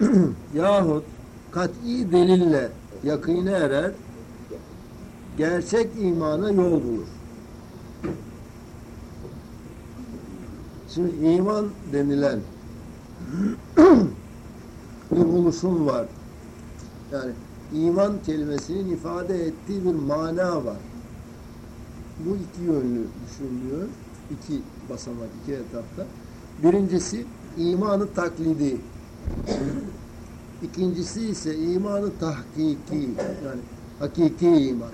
yahut kat'i delille yakine erer, gerçek imana yol bulur. Şimdi iman denilen bir buluşum var. Yani iman kelimesinin ifade ettiği bir mana var. Bu iki yönlü düşünülüyor. İki basamak, iki etapta. Birincisi imanı taklidi. İkincisi ise imanı tahkiki. Yani hakiki iman.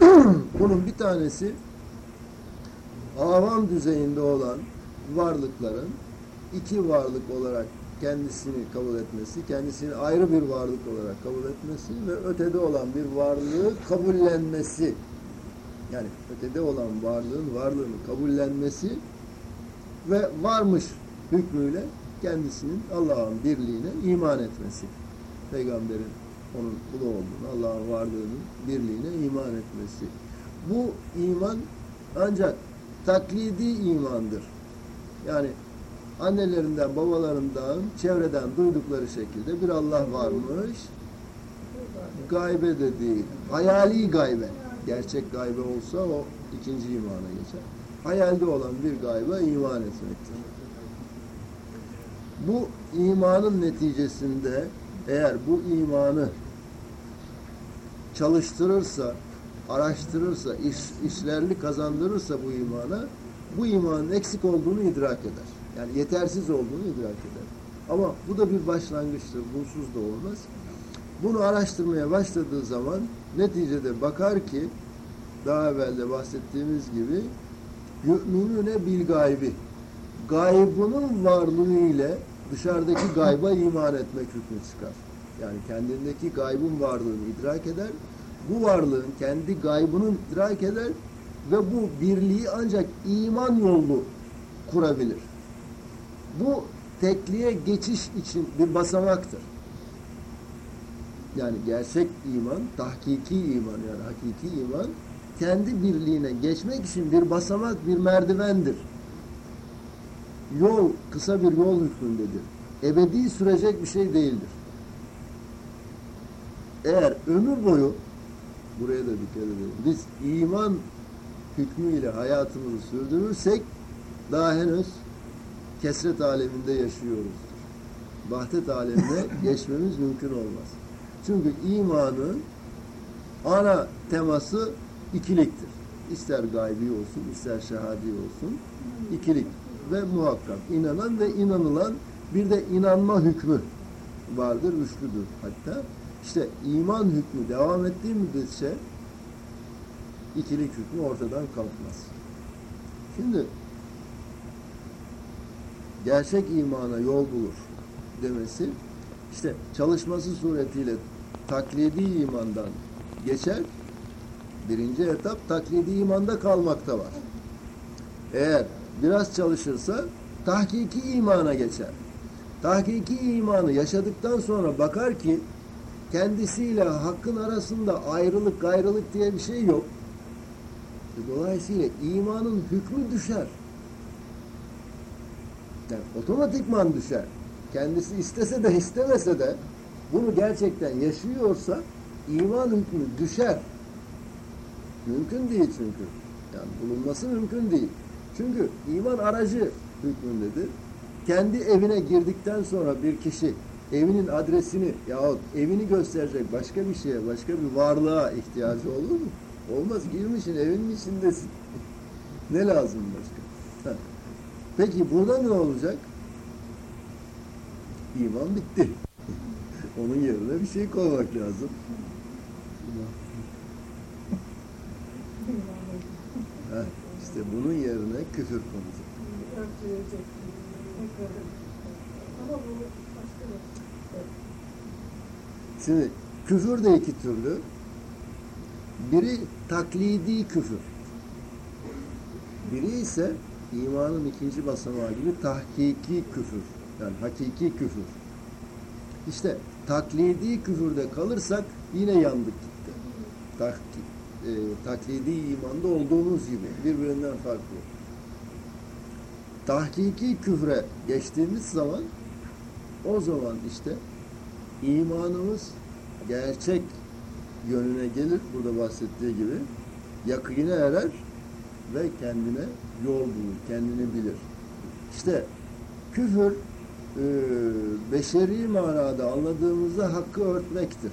Bunun bir tanesi avam düzeyinde olan varlıkların iki varlık olarak kendisini kabul etmesi, kendisini ayrı bir varlık olarak kabul etmesi ve ötede olan bir varlığı kabullenmesi. Yani ötede olan varlığın varlığını kabullenmesi ve varmış hükmüyle kendisinin Allah'ın birliğine iman etmesi. Peygamberin onun kulu olduğunu, Allah'ın varlığının birliğine iman etmesi. Bu iman ancak taklidi imandır. Yani annelerinden, babalarından, çevreden duydukları şekilde bir Allah varmış. Gaybe de değil. Hayali gaybe. Gerçek gaybe olsa o ikinci imana geçer. Hayalde olan bir gaybe iman etmektir. Bu imanın neticesinde eğer bu imanı çalıştırırsa, araştırırsa, iş, işlerli kazandırırsa bu imana, bu imanın eksik olduğunu idrak eder. Yani yetersiz olduğunu idrak eder. Ama bu da bir başlangıçtır. Bunsuz da olmaz. Bunu araştırmaya başladığı zaman neticede bakar ki daha evvel de bahsettiğimiz gibi yu'minune bil gaybi gaybının varlığı ile dışarıdaki gayba iman etmek hükmü çıkar. Yani kendindeki gaybın varlığını idrak eder. Bu varlığın kendi gaybının idrak eder ve bu birliği ancak iman yolu kurabilir. Bu tekliğe geçiş için bir basamaktır. Yani gerçek iman, tahkiki iman yani hakiki iman kendi birliğine geçmek için bir basamak, bir merdivendir. Yol, kısa bir yol hükmündedir. Ebedi sürecek bir şey değildir. Eğer ömür boyu buraya da dikkat edelim. Biz iman hükmüyle hayatımızı sürdürürsek daha henüz kesret aleminde yaşıyoruzdur. Vahdet alemine geçmemiz mümkün olmaz. Çünkü imanın ana teması ikiliktir. İster gaybi olsun, ister şehadi olsun, ikilik ve muhakkak. inanan ve inanılan bir de inanma hükmü vardır, üçlüdür hatta. İşte iman hükmü devam ettiği müddetçe ikilik hükmü ortadan kalkmaz. Şimdi gerçek imana yol bulur demesi işte çalışması suretiyle taklidi imandan geçer. Birinci etap taklidi imanda kalmakta var. Eğer biraz çalışırsa tahkiki imana geçer. Tahkiki imanı yaşadıktan sonra bakar ki kendisiyle hakkın arasında ayrılık gayrılık diye bir şey yok. Dolayısıyla imanın hükmü düşer. Yani otomatikman düşer. Kendisi istese de istemese de bunu gerçekten yaşıyorsa iman hükmü düşer. Mümkün değil çünkü. Yani bulunması mümkün değil. Çünkü iman aracı hükmündedir. Kendi evine girdikten sonra bir kişi evinin adresini yahut evini gösterecek başka bir şeye, başka bir varlığa ihtiyacı olur mu? Olmaz. Girmişsin, evinin içindesin. ne lazım başka? Ha. Peki burada ne olacak? İman bitti. Onun yerine bir şey koymak lazım. Ha, işte bunun yerine küfür konacak. Şimdi küfür de iki türlü. Biri taklidi küfür. Biri ise imanın ikinci basamağı gibi tahkiki küfür. Yani hakiki küfür. İşte taklidi küfürde kalırsak yine yandık gitti. Tak, e, taklidi imanda olduğumuz gibi birbirinden farklı. Tahkiki küfre geçtiğimiz zaman o zaman işte imanımız gerçek yönüne gelir. Burada bahsettiği gibi yakine erer ve kendine yol bulur, kendini bilir. İşte küfür e, beşeri manada anladığımızda hakkı örtmektir.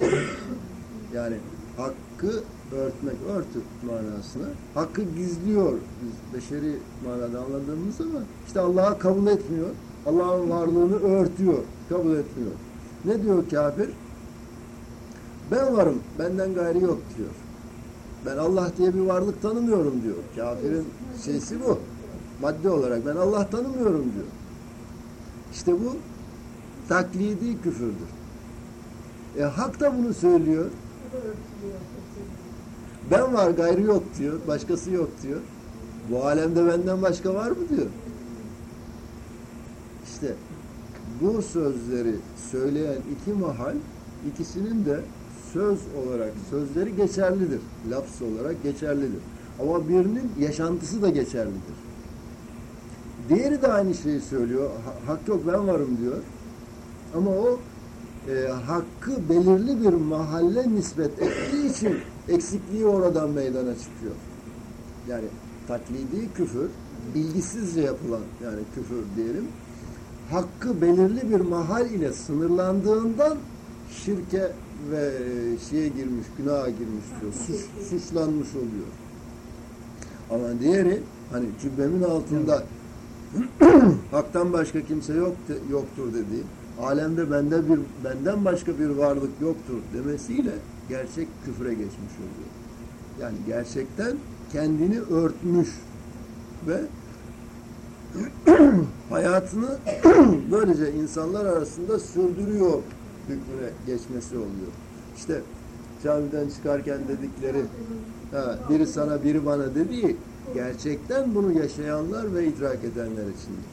Yani hakkı örtmek, örtü manasına. Hakkı gizliyor biz beşeri manada anladığımız zaman işte Allah'a kabul etmiyor. Allah'ın varlığını örtüyor, kabul etmiyor. Ne diyor kafir? Ben varım, benden gayri yok diyor. Ben Allah diye bir varlık tanımıyorum diyor. Kafirin şeysi bu. Madde olarak ben Allah tanımıyorum diyor. İşte bu taklidi küfürdür. E hak da bunu söylüyor. Ben var gayrı yok diyor. Başkası yok diyor. Bu alemde benden başka var mı diyor. İşte bu sözleri söyleyen iki mahal ikisinin de söz olarak sözleri geçerlidir. Lafz olarak geçerlidir. Ama birinin yaşantısı da geçerlidir. Diğeri de aynı şeyi söylüyor. Hak yok ben varım diyor. Ama o e, hakkı belirli bir mahalle nispet ettiği için eksikliği oradan meydana çıkıyor. Yani taklidi küfür, bilgisizce yapılan yani küfür diyelim, hakkı belirli bir mahal ile sınırlandığından şirke ve şeye girmiş, günaha girmiş diyor. Suç, suçlanmış oluyor. Ama diğeri hani cübbemin altında haktan başka kimse yok yoktur dediği, alemde bende bir benden başka bir varlık yoktur demesiyle gerçek küfre geçmiş oluyor. Yani gerçekten kendini örtmüş ve hayatını böylece insanlar arasında sürdürüyor hükmüne geçmesi oluyor. İşte camiden çıkarken dedikleri ha, biri sana biri bana dediği gerçekten bunu yaşayanlar ve idrak edenler içindir.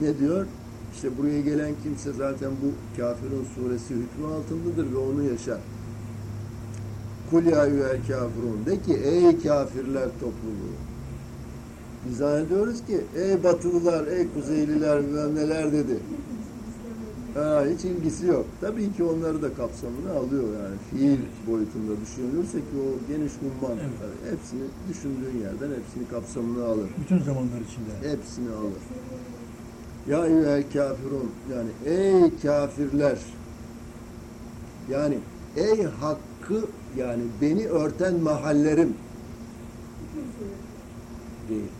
Ne diyor? İşte buraya gelen kimse zaten bu kafirin suresi hükmü altındadır ve onu yaşar. Kul ya eyyühel kafirun. De ki ey kafirler topluluğu. Biz zannediyoruz ki ey batılılar, ey kuzeyliler bilmem neler dedi. Ha, hiç ilgisi yok. Tabii ki onları da kapsamına alıyor yani. Fiil boyutunda düşünülürse ki o geniş umman. Evet. Yani hepsini düşündüğün yerden hepsini kapsamına alır. Bütün zamanlar içinde. Hepsini alır. Ya eyyühel kafirun yani ey kafirler yani ey hakkı yani beni örten mahallerim değil.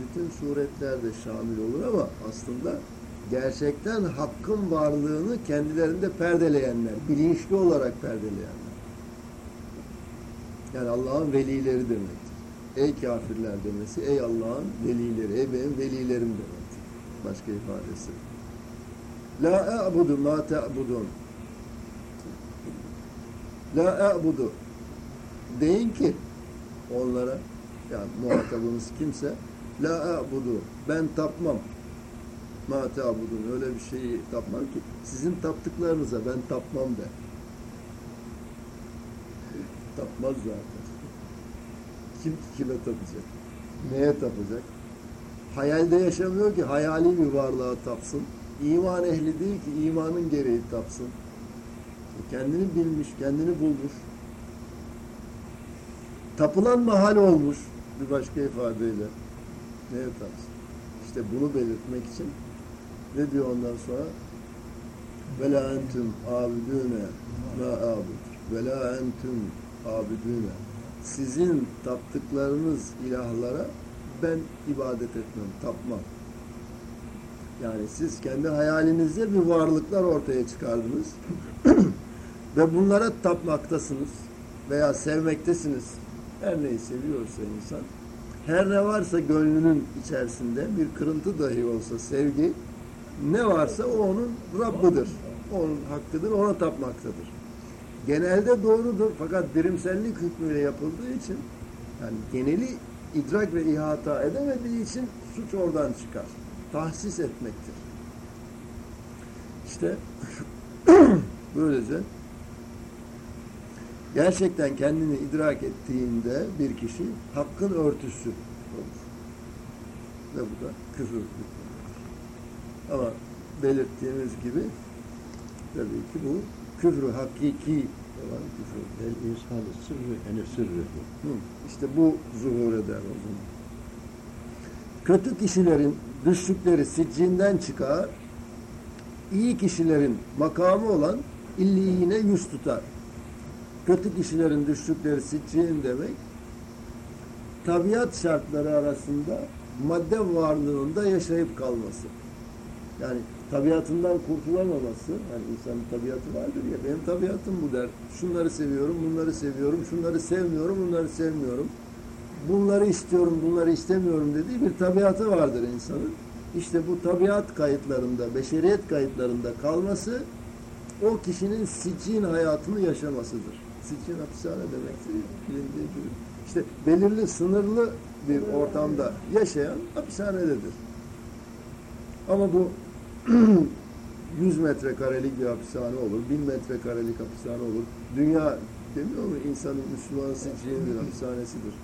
Bütün suretler de şamil olur ama aslında gerçekten hakkın varlığını kendilerinde perdeleyenler, bilinçli olarak perdeleyenler. Yani Allah'ın velileri demektir. Ey kafirler demesi, ey Allah'ın velileri, ey benim velilerim demektir. Başka ifadesi. La a'budu ma ta'budun. La a'budu. Deyin ki onlara, yani muhatabımız kimse, La a'budu. Ben tapmam. Ma ta'budun. Öyle bir şeyi tapmam ki. Sizin taptıklarınıza ben tapmam de. Tapmaz zaten. Kim kime tapacak? Neye tapacak? Hayalde yaşamıyor ki hayali bir varlığa tapsın. İman ehli değil ki imanın gereği tapsın. Kendini bilmiş, kendini bulmuş. Tapılan mahal olmuş bir başka ifadeyle. Neye tapsın? İşte bunu belirtmek için ne diyor ondan sonra? Ve la entum abidune ma abud. Ve la entum abidune. Sizin taptıklarınız ilahlara ben ibadet etmem, tapmam. Yani siz kendi hayalinizde bir varlıklar ortaya çıkardınız ve bunlara tapmaktasınız veya sevmektesiniz. Her neyi seviyorsa insan, her ne varsa gönlünün içerisinde bir kırıntı dahi olsa sevgi, ne varsa o onun Rabbidir. Onun hakkıdır, ona tapmaktadır. Genelde doğrudur fakat birimsellik hükmüyle yapıldığı için yani geneli idrak ve ihata edemediği için suç oradan çıkar. Tahsis etmektir. İşte böylece gerçekten kendini idrak ettiğinde bir kişi hakkın örtüsü olur. Ve bu da küfür. Ama belirttiğimiz gibi tabii ki bu küfrü hakiki olan küfür. El insanı sırrı ene sırrı. İşte bu zuhur eder o zaman. Kötü kişilerin düştükleri siccinden çıkar, iyi kişilerin makamı olan illiyine yüz tutar. Kötü kişilerin düştükleri siccin demek, tabiat şartları arasında madde varlığında yaşayıp kalması. Yani tabiatından kurtulamaması, yani insanın tabiatı vardır ya, benim tabiatım bu der. Şunları seviyorum, bunları seviyorum, şunları sevmiyorum, bunları sevmiyorum. Bunları istiyorum, bunları istemiyorum dediği bir tabiatı vardır insanın. İşte bu tabiat kayıtlarında, beşeriyet kayıtlarında kalması o kişinin sicin hayatını yaşamasıdır. Sicin hapishane demektir. Bilindiği gibi. İşte belirli, sınırlı bir ortamda yaşayan hapishanededir. Ama bu 100 metrekarelik bir hapishane olur, 1000 metrekarelik hapishane olur. Dünya demiyor mu insanın Müslüman bir hapishanesidir.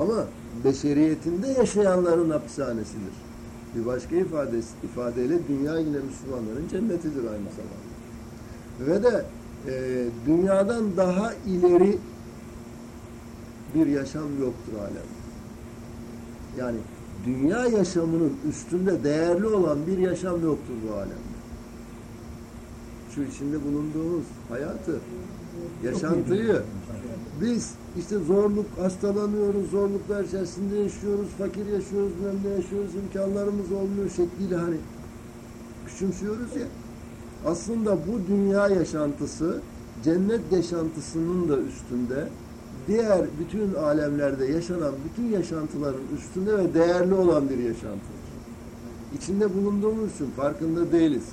Ama beşeriyetinde yaşayanların hapishanesidir. Bir başka ifadesi, ifadeyle dünya yine Müslümanların cennetidir aynı zamanda. Ve de e, dünyadan daha ileri bir yaşam yoktur alem. Yani dünya yaşamının üstünde değerli olan bir yaşam yoktur bu alemde. Şu içinde bulunduğumuz hayatı, yaşantıyı biz işte zorluk, hastalanıyoruz, zorluklar içerisinde yaşıyoruz, fakir yaşıyoruz, bilmem ne yaşıyoruz, imkanlarımız olmuyor şekliyle hani küçümsüyoruz ya. Aslında bu dünya yaşantısı cennet yaşantısının da üstünde, diğer bütün alemlerde yaşanan bütün yaşantıların üstünde ve değerli olan bir yaşantıdır. İçinde bulunduğumuz için farkında değiliz.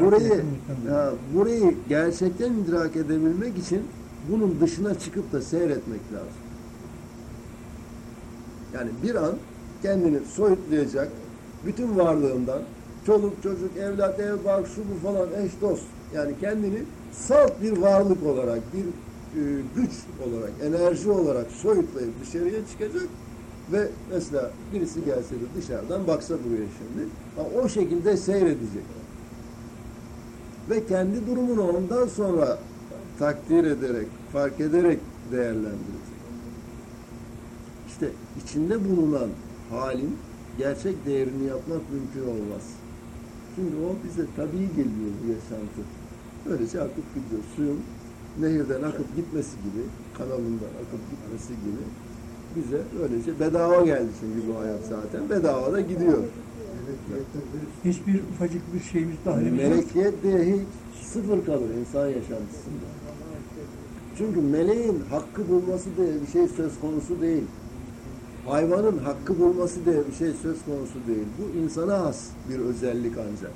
Burayı, ya, burayı gerçekten idrak edebilmek için bunun dışına çıkıp da seyretmek lazım. Yani bir an kendini soyutlayacak bütün varlığından çoluk çocuk, evlat, ev, bark, şu bu falan, eş, dost yani kendini salt bir varlık olarak, bir e, güç olarak, enerji olarak soyutlayıp dışarıya çıkacak ve mesela birisi gelse de dışarıdan baksa buraya şimdi o şekilde seyredecek. Ve kendi durumunu ondan sonra takdir ederek, fark ederek değerlendirecek. İşte içinde bulunan halin gerçek değerini yapmak mümkün olmaz. Çünkü o bize tabii geliyor bu yaşantı. Böylece akıp gidiyor. Suyun nehirden akıp gitmesi gibi, kanalından akıp gitmesi gibi bize böylece bedava geldi çünkü bu hayat zaten. Bedava da gidiyor. Hiçbir ufacık bir şeyimiz yok. Melekiyet hiç sıfır kalır insan yaşantısında. Çünkü meleğin hakkı bulması diye bir şey söz konusu değil. Hayvanın hakkı bulması diye bir şey söz konusu değil. Bu insana has bir özellik ancak.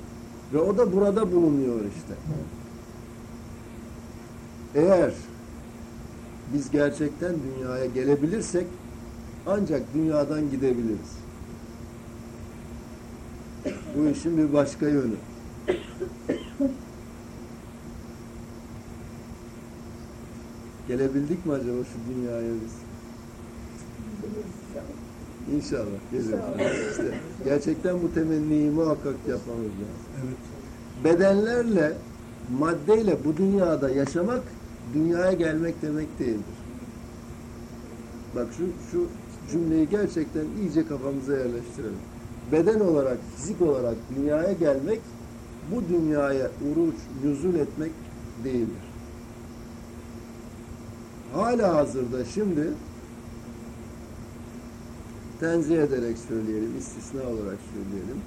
Ve o da burada bulunuyor işte. Eğer biz gerçekten dünyaya gelebilirsek ancak dünyadan gidebiliriz. Bu işin bir başka yönü. Gelebildik mi acaba şu dünyaya biz? İnşallah. Geliriz. İşte gerçekten bu temenniyi muhakkak yapmamız lazım. Evet. Bedenlerle, maddeyle bu dünyada yaşamak, dünyaya gelmek demek değildir. Bak şu, şu cümleyi gerçekten iyice kafamıza yerleştirelim. Beden olarak, fizik olarak dünyaya gelmek, bu dünyaya uruç, nüzul etmek değildir. Hala hazırda şimdi tenzih ederek söyleyelim, istisna olarak söyleyelim.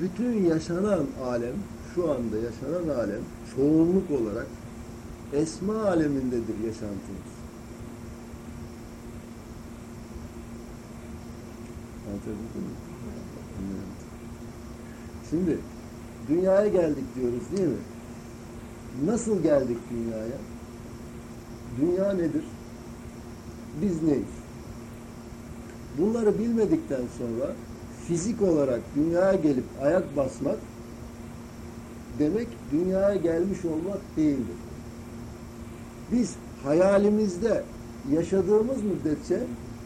Bütün yaşanan alem, şu anda yaşanan alem çoğunluk olarak esma alemindedir yaşantımız. Anlatabildim mi? Şimdi dünyaya geldik diyoruz değil mi? Nasıl geldik dünyaya? Dünya nedir? Biz neyiz? Bunları bilmedikten sonra fizik olarak dünyaya gelip ayak basmak demek dünyaya gelmiş olmak değildir. Biz hayalimizde yaşadığımız müddetçe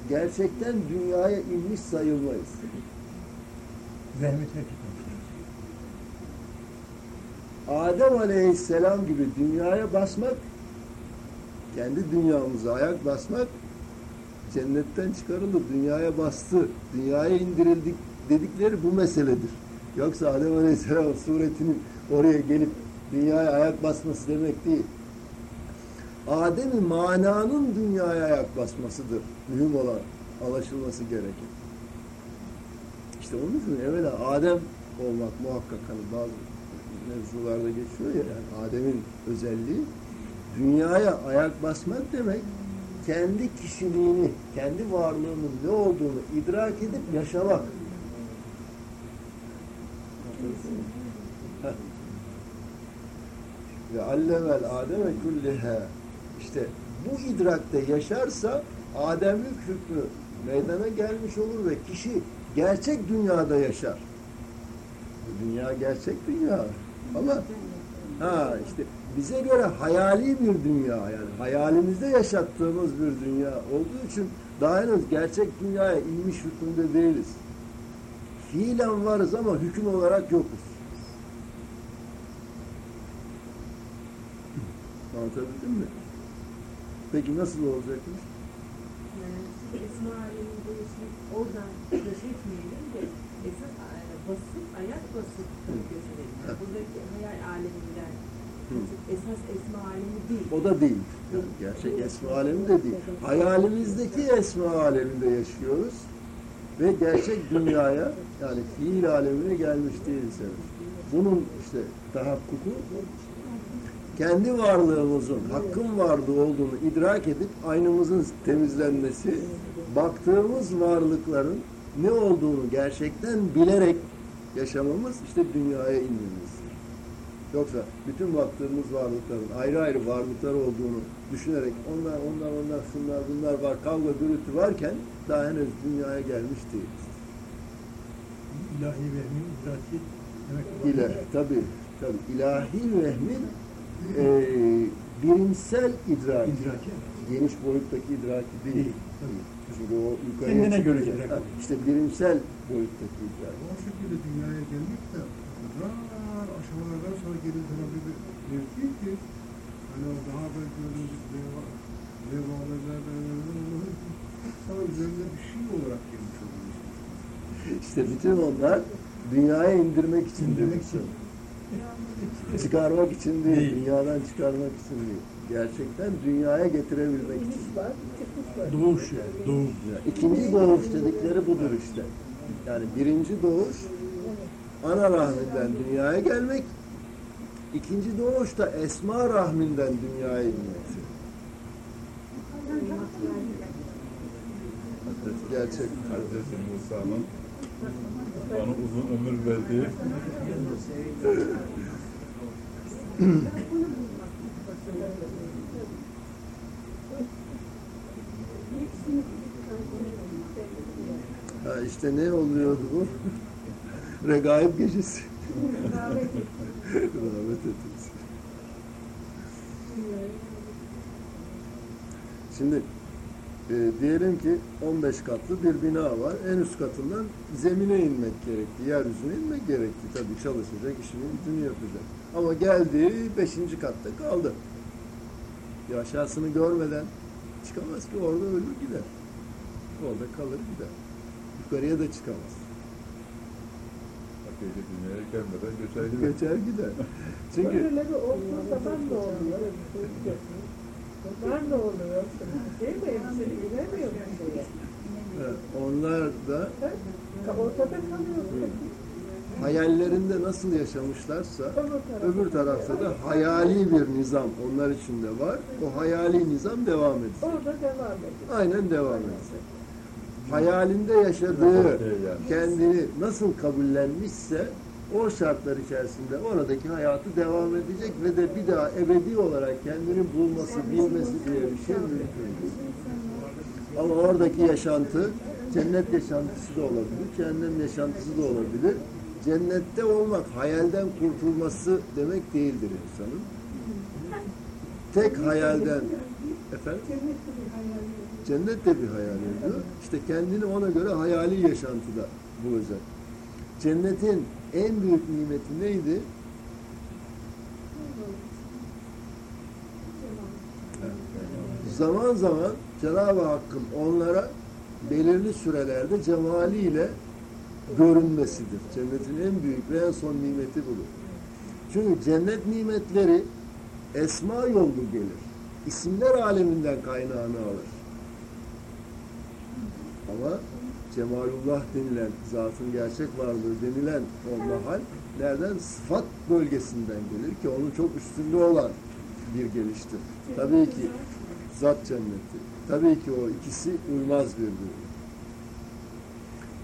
gerçekten dünyaya inmiş sayılmayız. Etmek. Adem Aleyhisselam gibi dünyaya basmak, kendi dünyamıza ayak basmak, cennetten çıkarıldı, dünyaya bastı, dünyaya indirildik dedikleri bu meseledir. Yoksa Adem Aleyhisselam suretinin oraya gelip dünyaya ayak basması demek değil. Adem'i mananın dünyaya ayak basmasıdır mühim olan, anlaşılması gereken. İşte onun için evvela Adem olmak muhakkak hani bazı mevzularda geçiyor ya yani Adem'in özelliği dünyaya ayak basmak demek kendi kişiliğini, kendi varlığının ne olduğunu idrak edip yaşamak. Ve allemel Adem'e külliha işte bu idrakte yaşarsa Ademlik hükmü meydana gelmiş olur ve kişi gerçek dünyada yaşar. Dünya gerçek dünya. Ama ha işte bize göre hayali bir dünya yani hayalimizde yaşattığımız bir dünya olduğu için daha henüz gerçek dünyaya inmiş hükümde değiliz. Fiilen varız ama hüküm olarak yokuz. Anlatabildim mi? Peki nasıl olacakmış? Yani Esma aleminde yaşayıp oradan keşfetmeyelim de esas e, basıp, ayak basıp gösterelim. Yani buradaki hayal aleminden esas esma alemi değil. O da değil. Yani gerçek esma alemi de değil. Hayalimizdeki esma aleminde yaşıyoruz ve gerçek dünyaya yani fiil alemine gelmiş değiliz. Bunun işte tahakkuku kendi varlığımızın hakkın varlığı olduğunu idrak edip aynımızın temizlenmesi, baktığımız varlıkların ne olduğunu gerçekten bilerek yaşamamız işte dünyaya inmemizdir. Yoksa bütün baktığımız varlıkların ayrı ayrı varlıklar olduğunu düşünerek onlar, onlar, onlar, şunlar, bunlar var, kavga, gürültü varken daha henüz dünyaya gelmiş değiliz. İlahi vehmin idraki demek ki. İle, tabi, tabi ilahi vehmin e, bilimsel idrak, İdraki. geniş boyuttaki idraki değil. Değil, tabii. Çünkü o yukarıya Kendine göre idrak. İşte bilimsel boyuttaki idrak. O şekilde dünyaya gelmek de aşamalardan sonra geri dönebilir bir mevki ki hani o daha da gördüğümüz devalardan sana üzerinde bir şey olarak gelmiş oluyor. İşte bütün onlar dünyaya indirmek için demek için. Çıkarmak için değil, Değil. dünyadan çıkarmak için değil. Gerçekten dünyaya getirebilmek için. Doğuş yani. Doğum. Yani İkinci doğuş dedikleri budur işte. Yani birinci doğuş ana rahminden dünyaya gelmek, ikinci doğuş da esma rahminden dünyaya inmek. Gerçek. Hazreti Musa'nın ona uzun ömür verdiği Ha işte ne oluyordu bu? Regaib gecesi. Rahmet etsin. Şimdi e, diyelim ki 15 katlı bir bina var. En üst katından zemine inmek gerekti. Yeryüzüne inmek gerekti. Tabii çalışacak, işini gücünü yapacak. Ama geldi 5. katta kaldı. Bir aşağısını görmeden çıkamaz ki orada ölür gider. Orada kalır gider. Yukarıya da çıkamaz. Hakiki dünyaya gelmeden göçer gider. Geçer gider. Çünkü Öbürleri olduğu zaman ne oluyor? Bunlar ne oluyor? Değil mi? Hepsini bilemiyor e, onlar da Ortada kalıyor. hayallerinde nasıl yaşamışlarsa Öbür tarafta. da hayali bir nizam onlar içinde var. O hayali nizam devam edecek. Orada devam ediyor. Aynen devam edecek. Hayalinde yaşadığı kendini nasıl kabullenmişse o şartlar içerisinde oradaki hayatı devam edecek ve de bir daha ebedi olarak kendini bulması, bilmesi diye bir şey mümkün değil. Ama oradaki yaşantı cennet yaşantısı da olabilir, cehennem yaşantısı da olabilir. Cennette olmak hayalden kurtulması demek değildir insanın. Tek hayalden efendim cennet de bir hayal ediyor. İşte kendini ona göre hayali yaşantıda bulacak. cennetin en büyük nimeti neydi? Zaman zaman Cenab-ı Hakk'ın onlara belirli sürelerde cemaliyle görünmesidir. Cennetin en büyük ve en son nimeti budur. Çünkü cennet nimetleri esma yolu gelir. İsimler aleminden kaynağını alır. Ama Cemalullah denilen, zatın gerçek varlığı denilen o mahal nereden? Sıfat bölgesinden gelir ki onun çok üstünde olan bir geliştir. Tabii ki zat cenneti. Tabii ki o ikisi uymaz birbirine.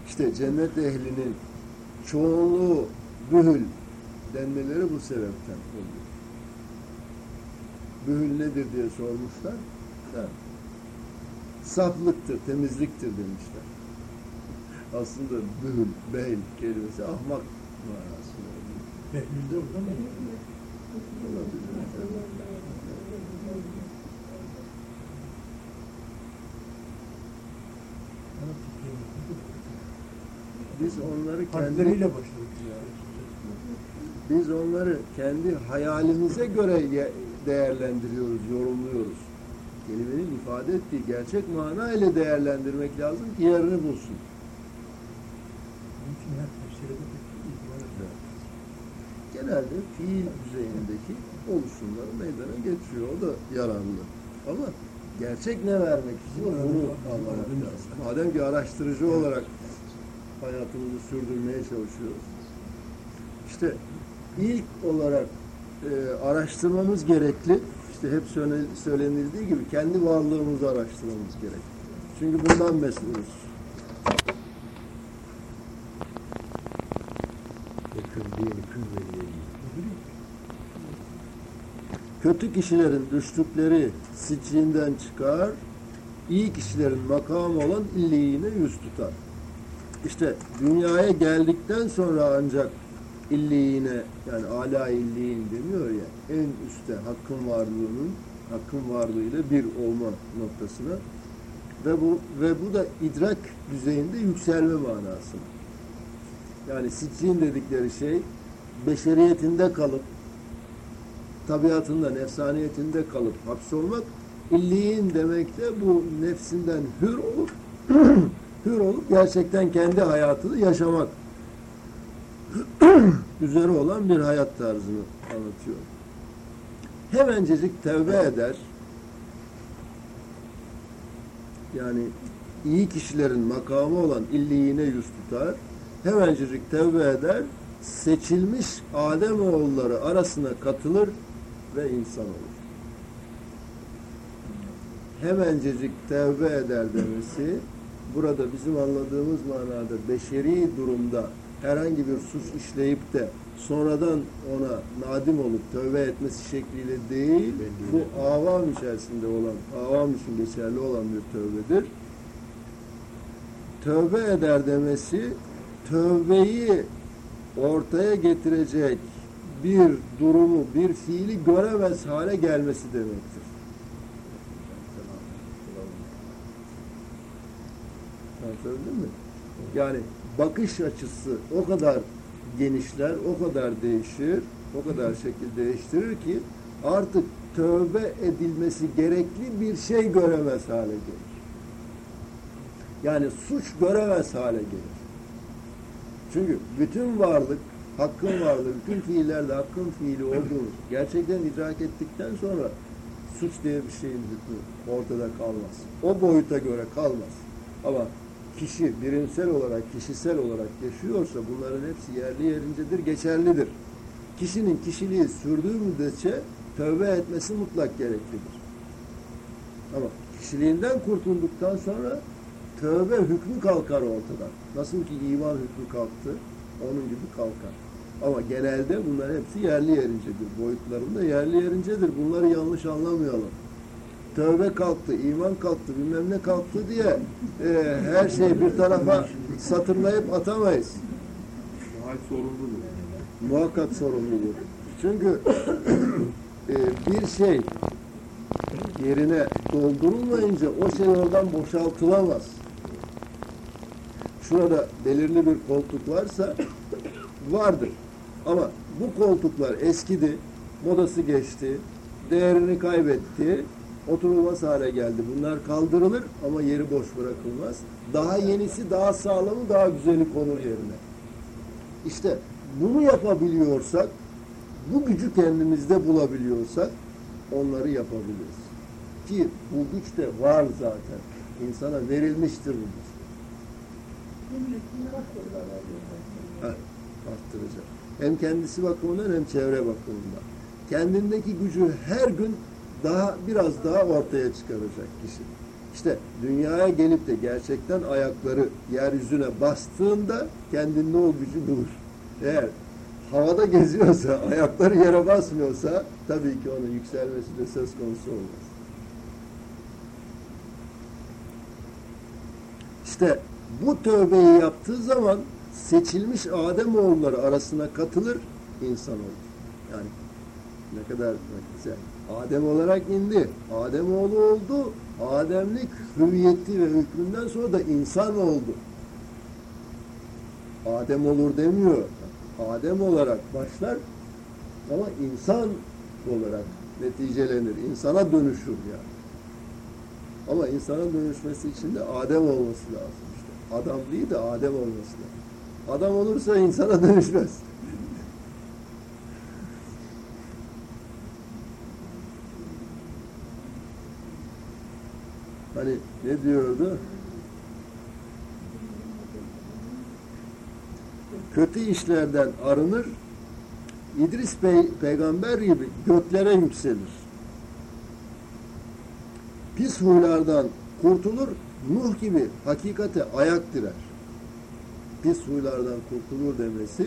İşte cennet ehlinin çoğunluğu bühül denmeleri bu sebepten oluyor. Bühül nedir diye sormuşlar. Ha. Saflıktır, temizliktir demişler. Aslında bühül, behl kelimesi ahmak manasında. Behlül'de orada mı? Olabilir. Biz onları kendi biz onları kendi hayalimize göre değerlendiriyoruz, yorumluyoruz. Kelimenin ifade ettiği gerçek mana ile değerlendirmek lazım ki yerini bulsun. Genelde fiil düzeyindeki oluşumları meydana getiriyor. O da yararlı. Ama gerçek ne vermek istiyor bunu anlamak lazım. Madem ki araştırıcı olarak hayatımızı sürdürmeye çalışıyoruz. İşte ilk olarak e, araştırmamız gerekli. İşte hep söyle- söylenildiği gibi kendi varlığımızı araştırmamız gerekli. Çünkü bundan mesulüz. Kötü kişilerin düştükleri siccinden çıkar, iyi kişilerin makamı olan illiğine yüz tutar. İşte dünyaya geldikten sonra ancak illiğine yani ala illiğin deniyor ya en üstte hakkın varlığının hakkın varlığıyla bir olma noktasına ve bu ve bu da idrak düzeyinde yükselme manası. Yani siccin dedikleri şey beşeriyetinde kalıp tabiatında, nefsaniyetinde kalıp hapsolmak illiğin demek de bu nefsinden hür olup hür olup gerçekten kendi hayatını yaşamak üzere olan bir hayat tarzını anlatıyor. Hemencecik tevbe eder. Yani iyi kişilerin makamı olan illiğine yüz tutar. Hemencecik tevbe eder. Seçilmiş Adem oğulları arasına katılır ve insan olur. Hemencecik tevbe eder demesi burada bizim anladığımız manada beşeri durumda herhangi bir suç işleyip de sonradan ona nadim olup tövbe etmesi şekliyle değil, bu avam içerisinde olan, avam için geçerli olan bir tövbedir. Tövbe eder demesi, tövbeyi ortaya getirecek bir durumu, bir fiili göremez hale gelmesi demektir. Anlatabildim mi? Yani bakış açısı o kadar genişler, o kadar değişir, o kadar şekil değiştirir ki artık tövbe edilmesi gerekli bir şey göremez hale gelir. Yani suç göremez hale gelir. Çünkü bütün varlık, hakkın varlığı, bütün fiillerde hakkın fiili olduğunu gerçekten idrak ettikten sonra suç diye bir şeyin ortada kalmaz. O boyuta göre kalmaz. Ama kişi birimsel olarak, kişisel olarak yaşıyorsa bunların hepsi yerli yerincedir, geçerlidir. Kişinin kişiliği sürdüğü müddetçe tövbe etmesi mutlak gereklidir. Ama kişiliğinden kurtulduktan sonra tövbe hükmü kalkar ortadan. Nasıl ki iman hükmü kalktı, onun gibi kalkar. Ama genelde bunlar hepsi yerli yerincedir. Boyutlarında yerli yerincedir. Bunları yanlış anlamayalım. Tövbe kalktı, iman kalktı, bilmem ne kalktı diye e, her şeyi bir tarafa satırlayıp atamayız. Gayet sorumludur. Muhakkak sorumludur. Çünkü e, bir şey yerine doldurulmayınca o şey oradan boşaltılamaz. Şurada belirli bir koltuk varsa vardır. Ama bu koltuklar eskidi, modası geçti, değerini kaybetti, oturulmaz hale geldi. Bunlar kaldırılır ama yeri boş bırakılmaz. Daha yenisi, daha sağlamı, daha güzeli konur yerine. İşte bunu yapabiliyorsak, bu gücü kendimizde bulabiliyorsak onları yapabiliriz. Ki bu güç de var zaten. İnsana verilmiştir bu güç. Arttıracak. Hem kendisi bakımından hem çevre bakımından. Kendindeki gücü her gün daha biraz daha ortaya çıkaracak kişi. İşte dünyaya gelip de gerçekten ayakları yeryüzüne bastığında kendinde o gücü bulur. Eğer havada geziyorsa, ayakları yere basmıyorsa tabii ki onun yükselmesi de söz konusu olmaz. İşte bu tövbeyi yaptığı zaman seçilmiş Adem oğulları arasına katılır, insan olur. Yani ne kadar güzel. Adem olarak indi. Adem oğlu oldu. Ademlik hüviyeti ve hükmünden sonra da insan oldu. Adem olur demiyor. Adem olarak başlar ama insan olarak neticelenir. İnsana dönüşür yani. Ama insana dönüşmesi için de Adem olması lazım işte. Adam değil de Adem olması lazım. Adam olursa insana dönüşmez. Hani ne diyordu? Kötü işlerden arınır, İdris Bey peygamber gibi göklere yükselir. Pis huylardan kurtulur, Nuh gibi hakikate ayak direr. Pis huylardan kurtulur demesi,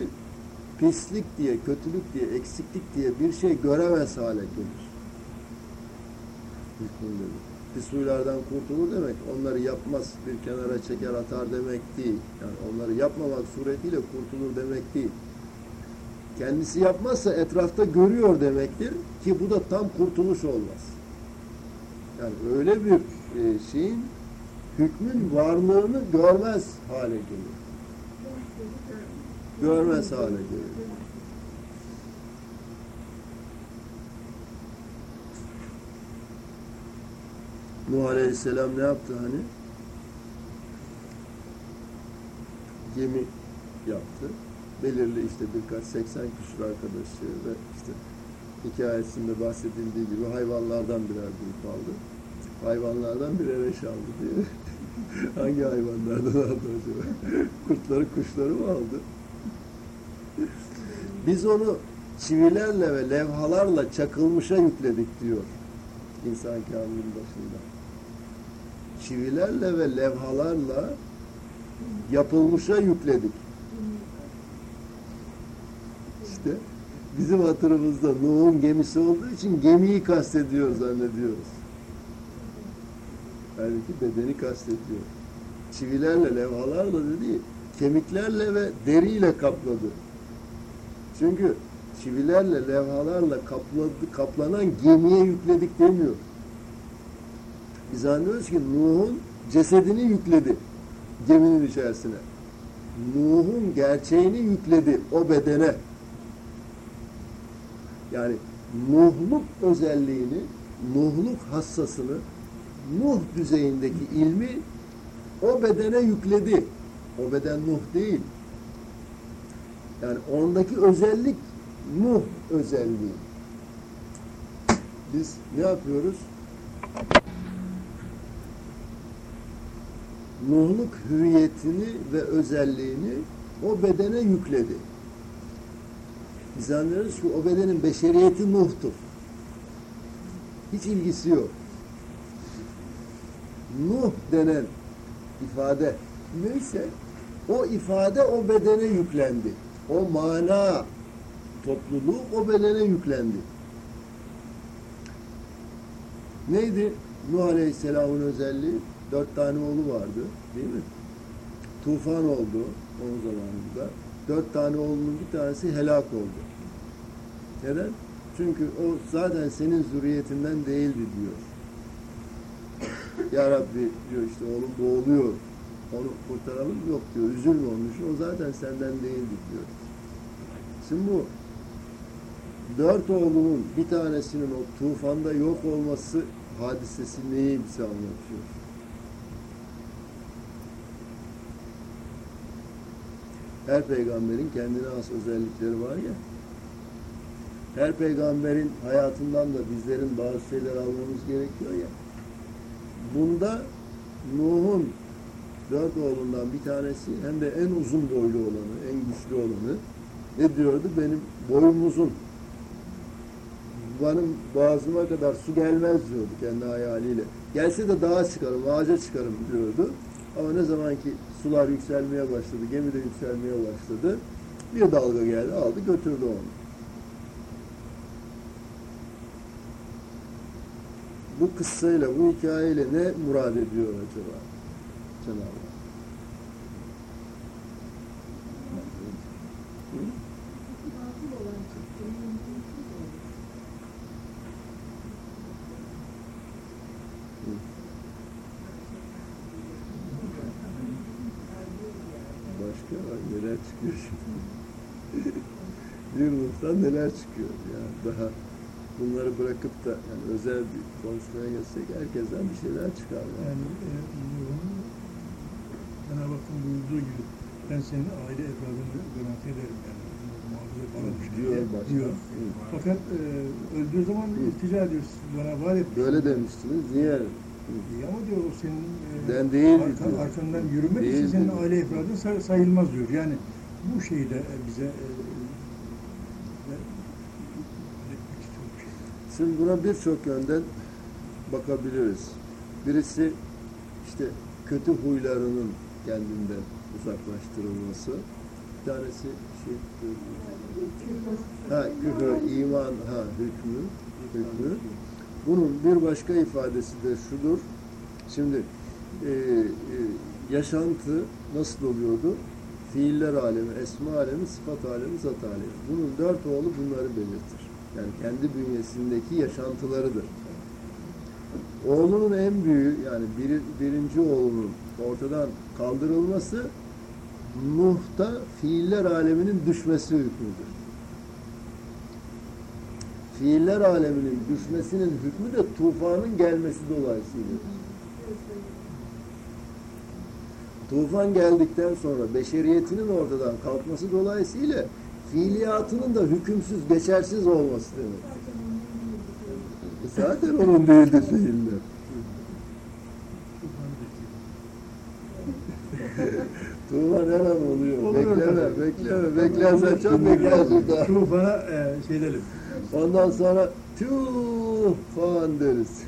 pislik diye, kötülük diye, eksiklik diye bir şey göremez hale gelir. Hükmünde pis kurtulur demek, onları yapmaz, bir kenara çeker atar demek değil. Yani onları yapmamak suretiyle kurtulur demek değil. Kendisi yapmazsa etrafta görüyor demektir ki bu da tam kurtuluş olmaz. Yani öyle bir e, şeyin hükmün varlığını görmez hale gelir. Görmez hale gelir. Nuh Aleyhisselam ne yaptı hani? Gemi yaptı. Belirli işte birkaç 80 küsur arkadaşı ve işte hikayesinde bahsedildiği gibi hayvanlardan birer grup aldı. Hayvanlardan birer eş aldı diye. Hangi hayvanlardan aldı acaba? Kurtları, kuşları mı aldı? Biz onu çivilerle ve levhalarla çakılmışa yükledik diyor insan kamilin başında. Çivilerle ve levhalarla yapılmışa yükledik. İşte bizim hatırımızda Nuh'un gemisi olduğu için gemiyi kastediyor zannediyoruz. Halbuki bedeni kastediyor. Çivilerle, levhalarla dedi, kemiklerle ve deriyle kapladı. Çünkü çivilerle, levhalarla kapladı, kaplanan gemiye yükledik demiyor. Biz anlıyoruz ki Nuh'un cesedini yükledi geminin içerisine. Nuh'un gerçeğini yükledi o bedene. Yani Nuhluk özelliğini, Nuhluk hassasını, Nuh düzeyindeki ilmi o bedene yükledi. O beden Nuh değil. Yani ondaki özellik Nuh özelliği. Biz ne yapıyoruz? Nuhluk hüviyetini ve özelliğini o bedene yükledi. Biz anlıyoruz ki o bedenin beşeriyeti Nuh'tur. Hiç ilgisi yok. Nuh denen ifade neyse o ifade o bedene yüklendi. O mana topluluğu o bedene yüklendi. Neydi Nuh Aleyhisselam'ın özelliği? Dört tane oğlu vardı değil mi? Tufan oldu onun zamanında. Dört tane oğlunun bir tanesi helak oldu. Neden? Çünkü o zaten senin zürriyetinden değildi diyor. Ya Rabbi diyor işte oğlum boğuluyor. Onu kurtaralım yok diyor. Üzülme onun. O zaten senden değildi diyor. Şimdi bu dört oğlunun bir tanesinin o tufanda yok olması hadisesi neyi bize anlatıyor? Her peygamberin kendine has özellikleri var ya. Her peygamberin hayatından da bizlerin bazı şeyler almamız gerekiyor ya. Bunda Nuh'un dört oğlundan bir tanesi hem de en uzun boylu olanı, en güçlü olanı ne diyordu? Benim boyum uzun. Benim boğazıma kadar su gelmez diyordu kendi hayaliyle. Gelse de dağa çıkarım, ağaca çıkarım diyordu. Ama ne zaman ki sular yükselmeye başladı, gemi de yükselmeye başladı. Bir dalga geldi, aldı götürdü onu. Bu kıssayla, bu hikayeyle ne murad ediyor acaba Cenab-ı Hak? Hı? Batıl olan çıktığını mümkünsüz olur. Başka ruhtan neler çıkıyor yani daha bunları bırakıp da yani özel bir konuşmaya geçsek herkesten bir şeyler çıkar. Yani. Yani e, Cenab-ı Hakk'ın buyurduğu gibi ben senin aile efradını garanti ederim yani. Muhafaza Diyor başta. diyor. Hı. Fakat e, öldüğü zaman Hı. iltica. Bana var et. Böyle demiştiniz. Niye? İyi ama diyor o senin e, Ben değil arka- arkandan yürümek Değil için senin aile efradın say- sayılmaz diyor. Yani bu şeyi de bize e, e. Şimdi buna birçok yönden bakabiliriz. Birisi işte kötü huylarının kendinden uzaklaştırılması. Bir tanesi şey ha küfür, iman, ha hükmü, hükmü. Bunun bir başka ifadesi de şudur. Şimdi e, e, yaşantı nasıl oluyordu? Fiiller alemi, esma alemi, sıfat alemi, zat alemi. Bunun dört oğlu bunları belirtir. Yani kendi bünyesindeki yaşantılarıdır. Oğlunun en büyüğü yani bir, birinci oğlunun ortadan kaldırılması Nuh'ta fiiller aleminin düşmesi hükmüdür. Fiiller aleminin düşmesinin hükmü de tufanın gelmesi dolayısıyla. Tufan geldikten sonra beşeriyetinin ortadan kalkması dolayısıyla fiiliyatının da hükümsüz, geçersiz olması demek. Zaten onun değildi fiiller. Tufan hemen oluyor. Olur bekleme, efendim. bekleme. Beklersen çok beklersin daha. Tufana e, şey edelim. Ondan sonra tüh falan deriz.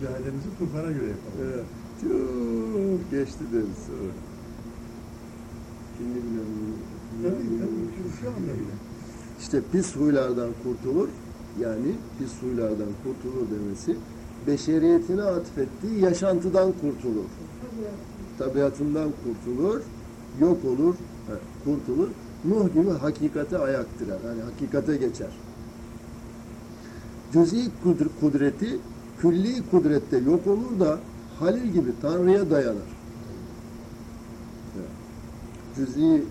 Mücadelemizi tufana göre yapalım. Evet. Tüh geçti deriz sonra. Şimdi tabii şu anda bile. İşte pis huylardan kurtulur. Yani pis huylardan kurtulur demesi beşeriyetine atfettiği yaşantıdan kurtulur. Tabiatından kurtulur. Yok olur. kurtulur. Nuh gibi hakikate ayak direr. Yani hakikate geçer. Cüz'i kudr- kudreti külli kudrette yok olur da Halil gibi Tanrı'ya dayanır. Cüz'i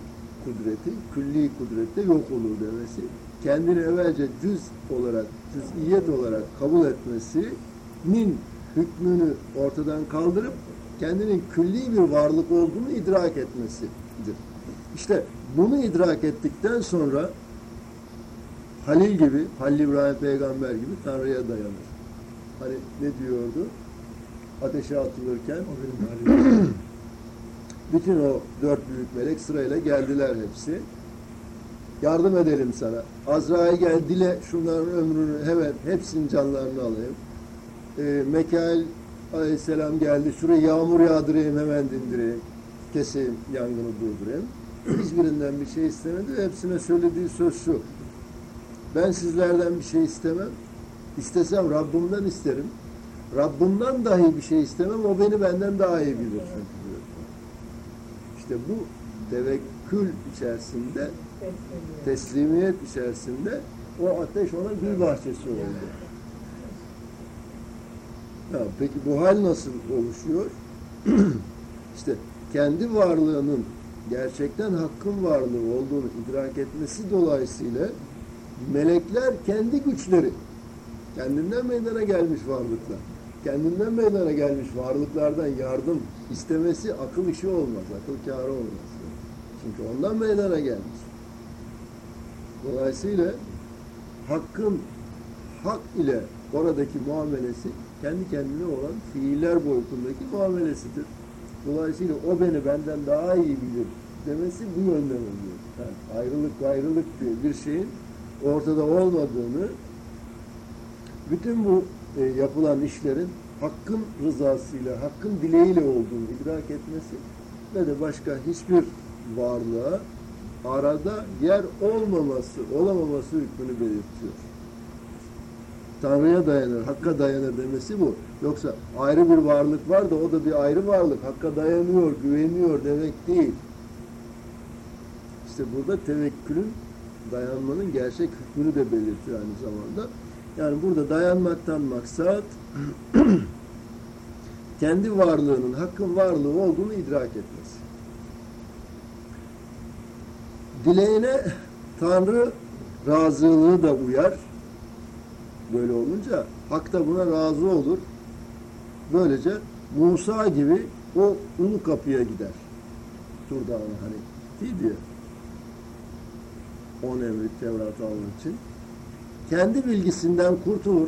kudreti külli kudrette yok olur demesi kendini evvelce cüz olarak, cüz'iyet olarak kabul etmesinin hükmünü ortadan kaldırıp kendinin külli bir varlık olduğunu idrak etmesidir. İşte bunu idrak ettikten sonra Halil gibi, Halil İbrahim peygamber gibi Tanrı'ya dayanır. Hani ne diyordu? Ateşe atılırken O benim bütün o dört büyük melek sırayla geldiler hepsi. Yardım edelim sana. Azrail gel dile şunların ömrünü hemen hepsinin canlarını alayım. Ee, Mekail aleyhisselam geldi. Şuraya yağmur yağdırayım hemen dindireyim. Keseyim yangını durdurayım. Hiçbirinden bir şey istemedi. Hepsine söylediği söz şu. Ben sizlerden bir şey istemem. İstesem Rabbimden isterim. Rabbimden dahi bir şey istemem. O beni benden daha iyi bilir çünkü diyor. İşte bu tevekkül içerisinde, teslimiyet içerisinde o ateş ona gül bahçesi oldu. Ya, peki bu hal nasıl oluşuyor? işte kendi varlığının gerçekten hakkın varlığı olduğunu idrak etmesi dolayısıyla melekler kendi güçleri, kendinden meydana gelmiş varlıklar, kendinden meydana gelmiş varlıklardan yardım istemesi akıl işi olmaz, akıl kârı olmaz. Çünkü ondan meydana gelmiş. Dolayısıyla hakkın hak ile oradaki muamelesi kendi kendine olan fiiller boyutundaki muamelesidir. Dolayısıyla o beni benden daha iyi bilir demesi bu yönden oluyor. Yani ayrılık ayrılık diye bir şeyin ortada olmadığını bütün bu e, yapılan işlerin hakkın rızasıyla, hakkın dileğiyle olduğunu idrak etmesi ve de başka hiçbir varlığa arada yer olmaması, olamaması hükmünü belirtiyor. Tanrı'ya dayanır, Hakk'a dayanır demesi bu. Yoksa ayrı bir varlık var da o da bir ayrı varlık. Hakk'a dayanıyor, güveniyor demek değil. İşte burada tevekkülün, dayanmanın gerçek hükmünü de belirtiyor aynı zamanda. Yani burada dayanmaktan maksat kendi varlığının, hakkın varlığı olduğunu idrak etmesi. Dileğine Tanrı razılığı da uyar. Böyle olunca hak da buna razı olur. Böylece Musa gibi o ulu kapıya gider. Tur hani değil diye. On emri Tevrat almak için. Kendi bilgisinden kurtulur.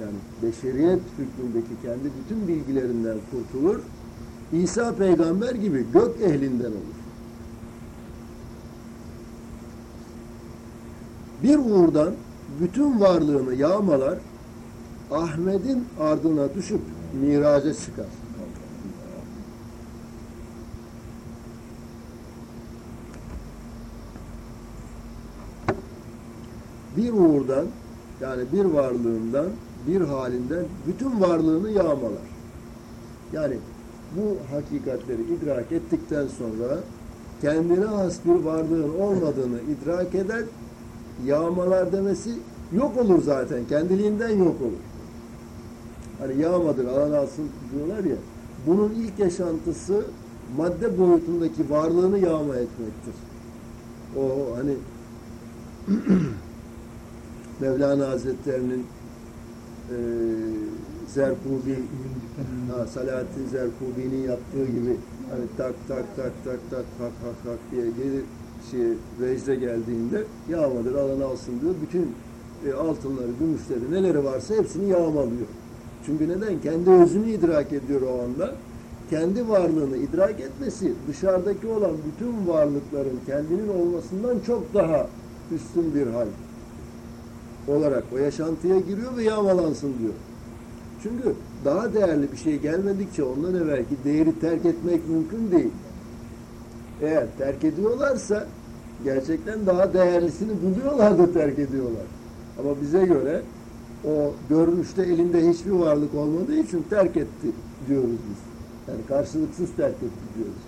Yani beşeriyet hükmündeki kendi bütün bilgilerinden kurtulur. İsa peygamber gibi gök ehlinden olur. Bir uğurdan bütün varlığını yağmalar, Ahmet'in ardına düşüp miraca çıkar. Bir uğurdan, yani bir varlığından, bir halinden bütün varlığını yağmalar. Yani bu hakikatleri idrak ettikten sonra kendine has bir varlığın olmadığını idrak eder, yağmalar demesi yok olur zaten. Kendiliğinden yok olur. Hani yağmadır, alan alsın diyorlar ya. Bunun ilk yaşantısı madde boyutundaki varlığını yağma etmektir. O hani Mevlana Hazretleri'nin e, Zerkubi ha, Salahattin Zerkubi'nin yaptığı gibi hani tak tak tak tak tak hak hak hak diye gelir şey vecde geldiğinde yağmadır alan alsın diyor. Bütün e, altınları, gümüşleri, neleri varsa hepsini yağmalıyor. Çünkü neden? Kendi özünü idrak ediyor o anda. Kendi varlığını idrak etmesi dışarıdaki olan bütün varlıkların kendinin olmasından çok daha üstün bir hal olarak o yaşantıya giriyor ve yağmalansın diyor. Çünkü daha değerli bir şey gelmedikçe ondan evvelki değeri terk etmek mümkün değil. Eğer terk ediyorlarsa gerçekten daha değerlisini buluyorlar da terk ediyorlar. Ama bize göre o görünüşte elinde hiçbir varlık olmadığı için terk etti diyoruz biz. Yani karşılıksız terk etti diyoruz.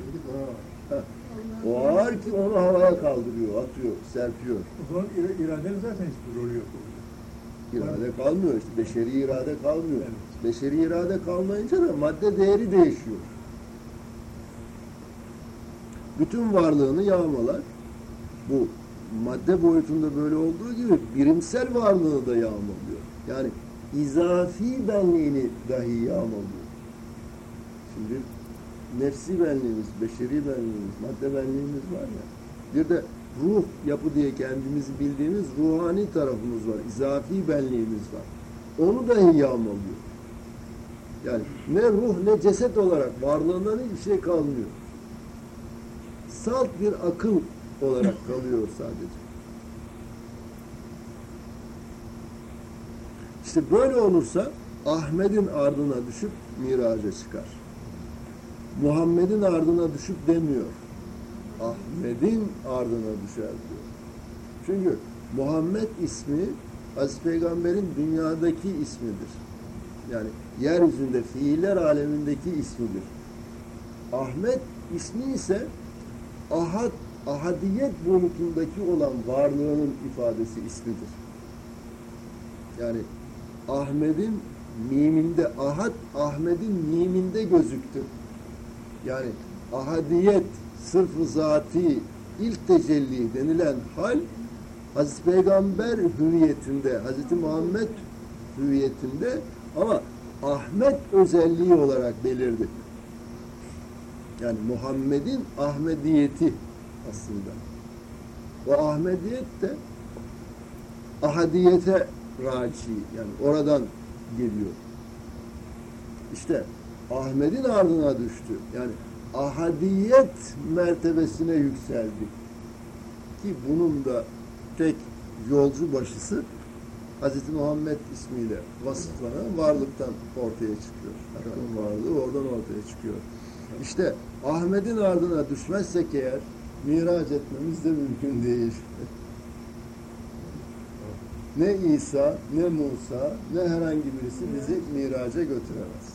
O ağır ki onu havaya kaldırıyor, atıyor, serpiyor. O zaman ira- iradenin zaten hiçbir rolü yok. İrade kalmıyor işte. Beşeri irade kalmıyor. Evet. Beşeri irade kalmayınca da madde değeri değişiyor. Bütün varlığını yağmalar. Bu madde boyutunda böyle olduğu gibi birimsel varlığını da yağmalıyor. Yani izafi benliğini dahi yağmalıyor. Şimdi nefsi benliğimiz, beşeri benliğimiz, madde benliğimiz var ya. Bir de ruh yapı diye kendimizi bildiğimiz ruhani tarafımız var. izafi benliğimiz var. Onu dahi yağmalıyor. Yani ne ruh ne ceset olarak varlığından hiçbir şey kalmıyor. Salt bir akıl olarak kalıyor sadece. İşte böyle olursa Ahmet'in ardına düşüp miraca çıkar. Muhammed'in ardına düşüp demiyor. Ahmet'in ardına düşer diyor. Çünkü Muhammed ismi Aziz Peygamber'in dünyadaki ismidir. Yani yeryüzünde fiiller alemindeki ismidir. Ahmet ismi ise ahad, ahadiyet boyutundaki olan varlığının ifadesi ismidir. Yani Ahmet'in miminde ahad Ahmet'in miminde gözüktü. Yani ahadiyet sırf-ı zati ilk tecelli denilen hal Hazreti Peygamber hüviyetinde, Hazreti Muhammed hüviyetinde ama Ahmet özelliği olarak belirdi. Yani Muhammed'in Ahmediyeti aslında. O Ahmediyet de ahadiyete raci yani oradan geliyor. İşte Ahmet'in ardına düştü. Yani ahadiyet mertebesine yükseldi. Ki bunun da tek yolcu başısı Hz. Muhammed ismiyle vasıflanan varlıktan ortaya çıkıyor. Hakkın varlığı oradan ortaya çıkıyor. İşte Ahmet'in ardına düşmezsek eğer miraç etmemiz de mümkün değil. Ne İsa, ne Musa, ne herhangi birisi bizi miraca götüremez.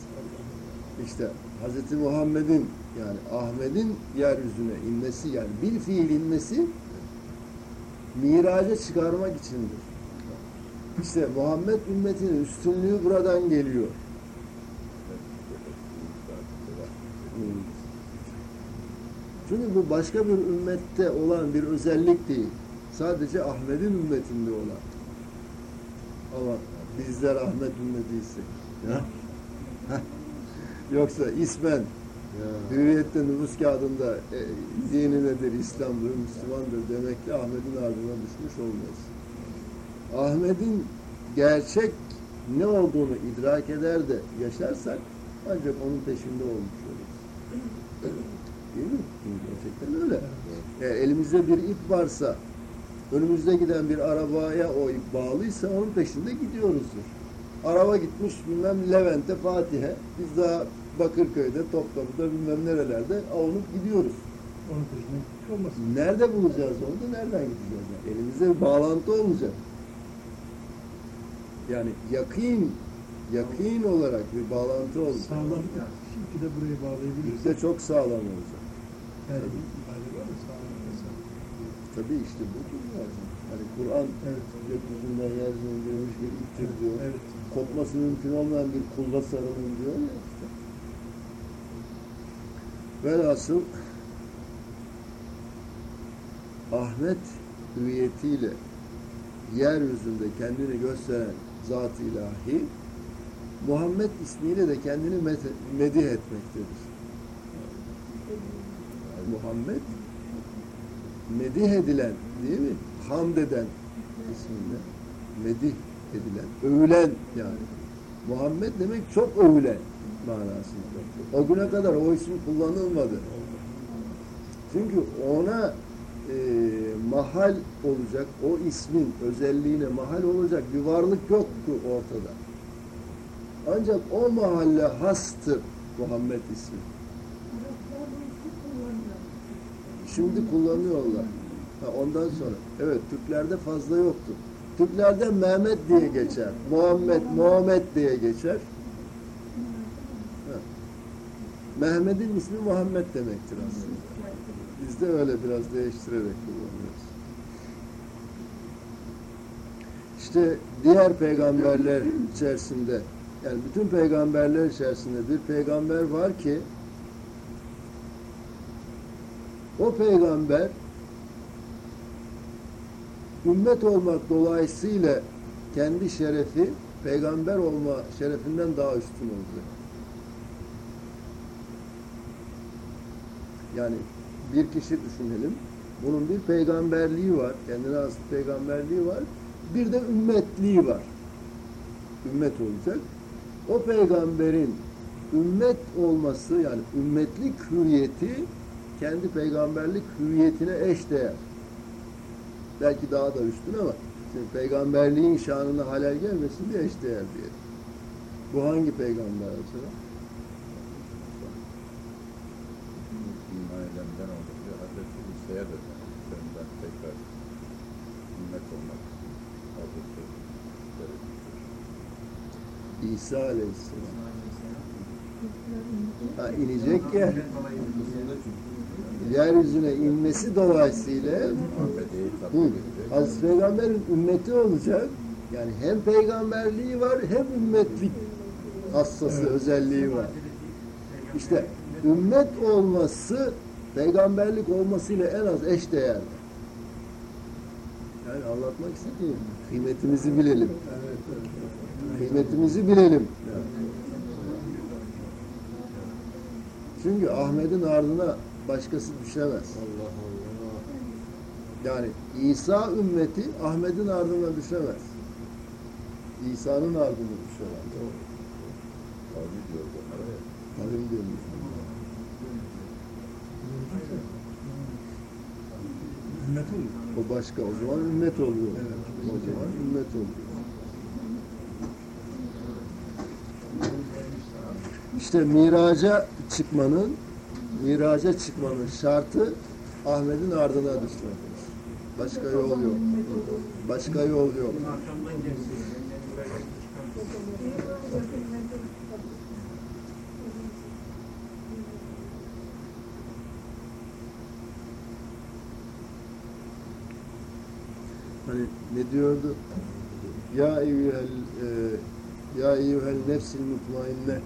İşte Hz. Muhammed'in yani Ahmet'in yeryüzüne inmesi yani bir fiil inmesi miraca çıkarmak içindir. İşte Muhammed ümmetinin üstünlüğü buradan geliyor. Çünkü bu başka bir ümmette olan bir özellik değil. Sadece Ahmet'in ümmetinde olan. Ama bizler Ahmet ümmetiysek. Yoksa ismen hürriyette nüfus kağıdında e, dini nedir, İslam'dır, Müslümandır demekle Ahmet'in ardına düşmüş olmayız. Ahmet'in gerçek ne olduğunu idrak eder de yaşarsak ancak onun peşinde olmuş oluruz. Değil mi? Gerçekten öyle. Eğer elimizde bir ip varsa, önümüzde giden bir arabaya o ip bağlıysa onun peşinde gidiyoruzdur. Araba gitmiş bilmem Levent'e, Fatih'e, biz daha Bakırköy'de, Topkapı'da bilmem nerelerde avunup gidiyoruz. Olmasın. Nerede bulacağız onu da nereden gideceğiz? Yani elimizde bir bağlantı olacak. Yani yakın, yakın olarak bir bağlantı olacak. Sağlam şimdi de buraya bağlayabiliriz. Bizde çok sağlam olacak. Yani bir ifade var mı sağlam mesela? Tabii işte bu lazım. Hani Kur'an Evet. gökyüzünden yeryüzüne indirmiş bir iptir diyor. Evet. Kopması mümkün olmayan bir kulda sarılın diyor ya işte. Velhasıl Ahmet hüviyetiyle yeryüzünde kendini gösteren zat-ı ilahi Muhammed ismiyle de kendini medih etmektedir. Muhammed medih edilen değil mi? Hamd eden isminde medih edilen, övülen yani. Muhammed demek çok övülen manasında. O güne kadar o isim kullanılmadı. Çünkü ona e, mahal olacak, o ismin özelliğine mahal olacak bir varlık yoktu ortada. Ancak o mahalle hastı Muhammed ismi. Şimdi kullanıyorlar. Ha, ondan sonra. Evet Türklerde fazla yoktu. Türklerde Mehmet diye geçer. Muhammed, Muhammed diye geçer. Ha. Mehmet'in ismi Muhammed demektir aslında. Biz de öyle biraz değiştirerek kullanıyoruz. İşte diğer peygamberler içerisinde yani bütün peygamberler içerisinde bir peygamber var ki o peygamber ümmet olmak dolayısıyla kendi şerefi peygamber olma şerefinden daha üstün olacak. Yani bir kişi düşünelim. Bunun bir peygamberliği var. Kendine has peygamberliği var. Bir de ümmetliği var. Ümmet olacak. O peygamberin ümmet olması yani ümmetlik hürriyeti kendi peygamberlik hürriyetine eş değer. Belki daha da üstün ama şimdi peygamberliğin şanına halel gelmesin diye eş değer diye. Bu hangi peygamber acaba? İman edenden olunca Da senden tekrar ümmet olmak Hazreti İsa Aleyhisselam. Ha, inecek ya. Yeryüzüne inmesi dolayısıyla Muhammed'i Hı. Hazreti Peygamber'in ümmeti olacak. Yani hem peygamberliği var hem ümmetlik hassası, özelliği var. İşte ümmet olması peygamberlik olmasıyla en az eş değerli. Yani anlatmak istediğim kıymetimizi bilelim. Kıymetimizi bilelim. Çünkü Ahmet'in ardına başkası düşemez. Allah Allah. Yani İsa ümmeti Ahmet'in ardına düşemez. İsa'nın ardına düşemez. Tabii diyor. Tabii diyorum. Ümmet olur. O başka. O zaman ümmet oluyor. O zaman ümmet oluyor. İşte miraca çıkmanın miraca çıkmanın şartı Ahmet'in ardına düşmektir. Başka yol yok. Başka yol yok. Hani ne diyordu? Ya eyyuhel e, ya eyyuhel nefsil mutmainne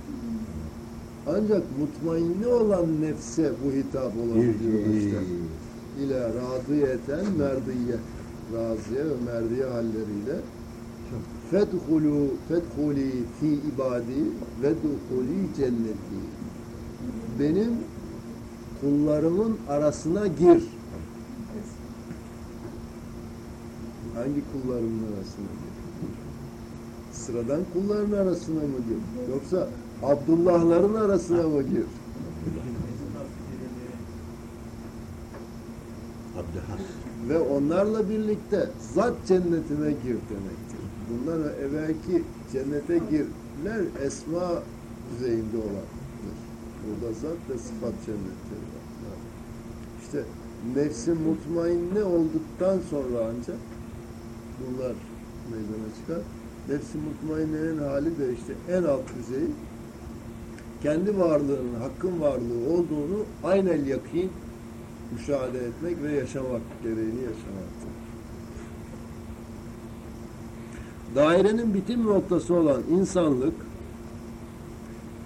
ancak mutmainne olan nefse bu hitap olabiliyor işte. İle radiyeten merdiye raziye ve merdiye halleriyle fedhulu fedhuli fi ibadi ve duhuli cenneti benim kullarımın arasına gir. Hangi kullarımın arasına gir? Sıradan kulların arasına mı gir? Yoksa Abdullahların arasına mı gir? Abdülhas. Ve onlarla birlikte zat cennetine gir demektir. Bunlar evvelki cennete girler esma düzeyinde olandır. Burada zat ve sıfat cennetleri var. İşte nefsin mutmainne olduktan sonra ancak bunlar meydana çıkar. Nefsin mutmainnenin hali de işte en alt düzeyi kendi varlığının, hakkın varlığı olduğunu aynel yakin müşahede etmek ve yaşamak gereğini yaşamaktır. Dairenin bitim noktası olan insanlık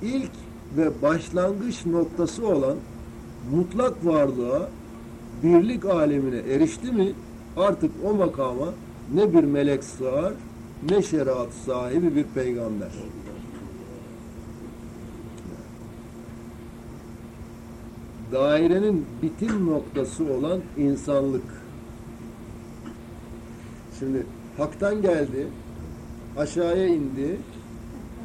ilk ve başlangıç noktası olan mutlak varlığa birlik alemine erişti mi artık o makama ne bir melek sığar ne şeriat sahibi bir peygamber. dairenin bitim noktası olan insanlık. Şimdi haktan geldi, aşağıya indi,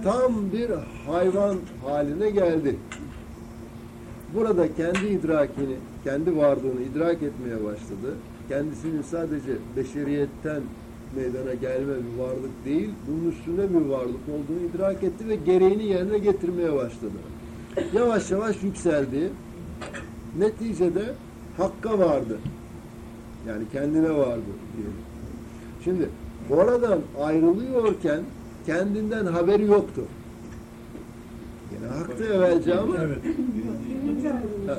tam bir hayvan haline geldi. Burada kendi idrakini, kendi varlığını idrak etmeye başladı. Kendisinin sadece beşeriyetten meydana gelme bir varlık değil, bunun üstünde bir varlık olduğunu idrak etti ve gereğini yerine getirmeye başladı. Yavaş yavaş yükseldi. Neticede hakka vardı. Yani kendine vardı diyelim. Şimdi oradan ayrılıyorken kendinden haberi yoktu. Yine haktı evvelce ama Evet. ha,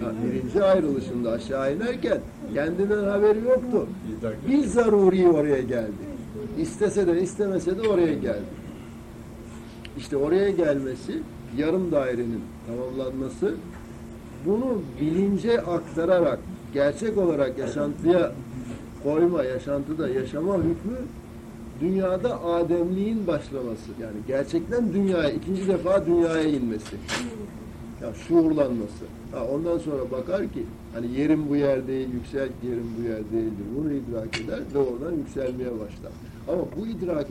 ha, birinci ayrılışında aşağı inerken kendinden haberi yoktu. Bir zaruri oraya geldi. İstese de istemese de oraya geldi. İşte oraya gelmesi, yarım dairenin tamamlanması, bunu bilince aktararak, gerçek olarak yaşantıya koyma, yaşantıda yaşama hükmü, dünyada ademliğin başlaması. Yani gerçekten dünyaya, ikinci defa dünyaya inmesi. Ya şuurlanması. Ha, ondan sonra bakar ki hani yerim bu yer değil, yüksel yerim bu yer değildir. Bunu idrak eder ve oradan yükselmeye başlar. Ama bu idrak